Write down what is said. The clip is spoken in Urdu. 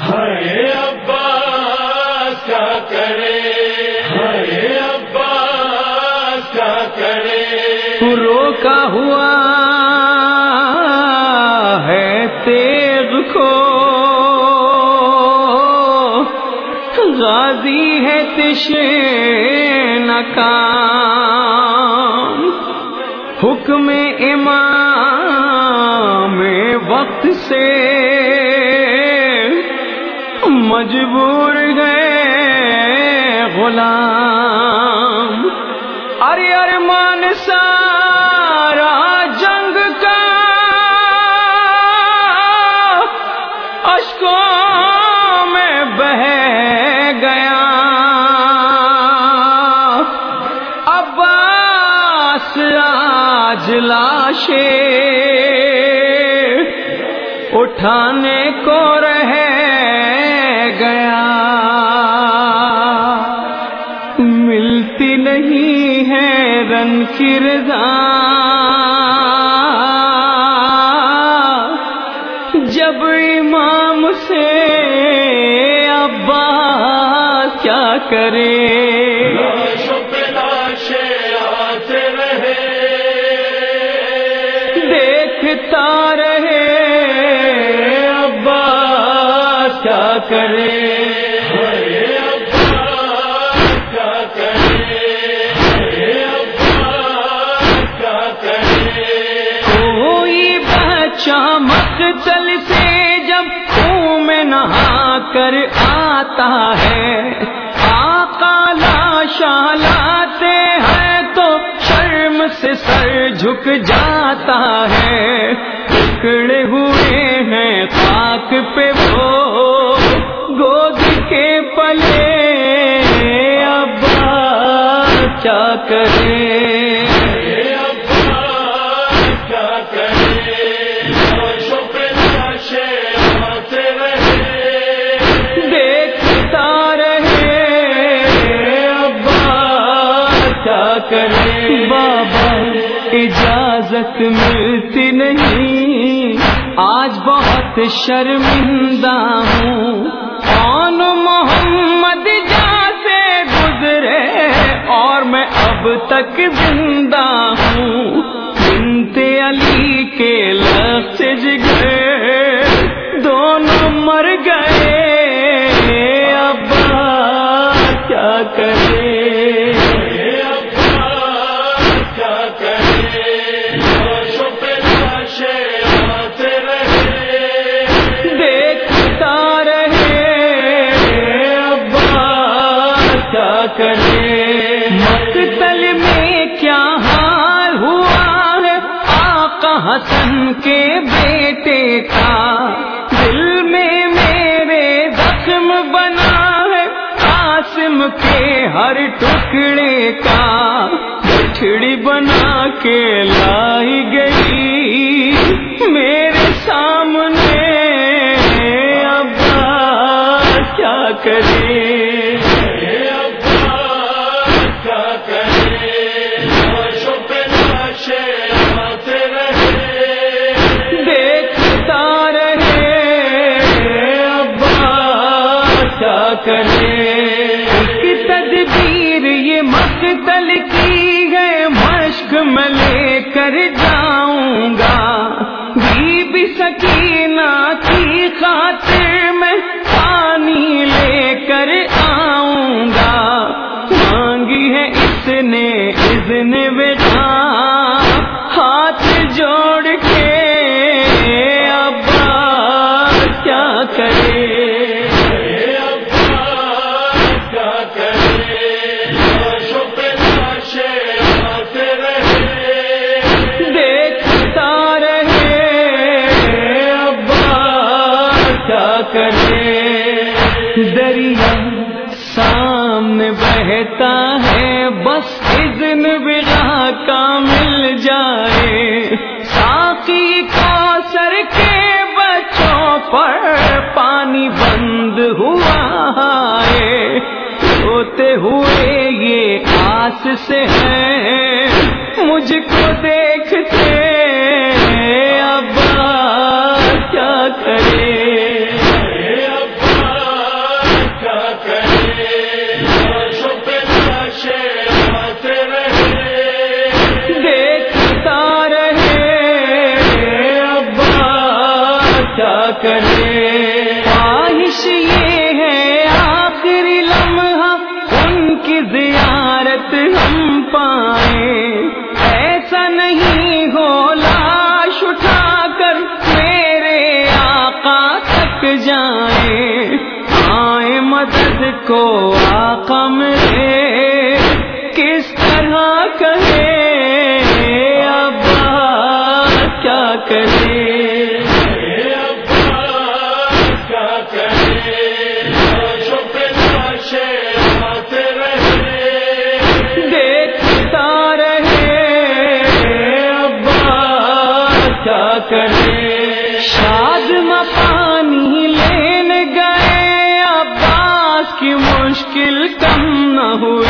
ہرے ابا کیا کرے ہرے ابا کیا کرے۔ روکا ہوا ہے تیغ کو۔ غازی ہے تش نکام حکم امام وقت سے مجبور گئے غلام۔ ارے ارمان سارا جنگ کا اشکوں میں بہ گیا۔ عباس آج لاشے اٹھانے کو رہ ملتی نہیں ہے رن کی رضا جب امام سے ابا کیا کرے۔ دیکھتا رہے ابا کیا کرے۔ جب خون میں نہا کر آتا ہے، آقا لاشا لاتے ہیں تو شرم سے سر جھک جاتا ہے۔ ٹکڑے ہوئے ہیں خاک پہ وہ گود کے پلے۔ ابا کیا کرے۔ کرے۔ بابا، اجازت ملتی نہیں۔ آج بہت شرمندہ ہوں۔ کون محمد جا سے گزرے؟ اور میں اب تک زندہ ہوں۔ بنت علی کے لفظ جگرے۔ دونوں مر گئے۔ ابا، کیا کرے؟ کرے। مقتل میں کیا حال ہوا ہے؟ آقا حسن کے بیٹے کا دل میں میرے زخم بنا ہے۔ قاسم کے ہر ٹکڑے کا گٹھڑی بنا کے لائی گئی۔ میرے سامنے ابا کیا کرے؟ کر جاؤں گا۔ بی بی سکینہ کی خاطر میں پانی لے کر آؤں گا۔ مانگی ہے اس نے اذن بتا ہاتھ جوڑ کے سامنے بہتا ہے، بس اذن بغا کا مل جائے۔ ساقی کا سر کے بچوں پر پانی بند ہوا ہے۔ ہوتے ہوئے یہ آس سے ہے۔ مجھ کو دیکھتے، ابا کیا کرے؟ کرے۔ خواہش یہ ہے آخری لمحہ، ان کی زیارت ہم پائیں۔ ایسا نہیں ہو لاش اٹھا کر میرے آقا تک جائیں۔ آئے مدد کو آقا میرے کس طرح کہے، ابا کیا کرے؟ کرے۔ شاد پانی لین گئے عباس کی مشکل کم نہ ہوئی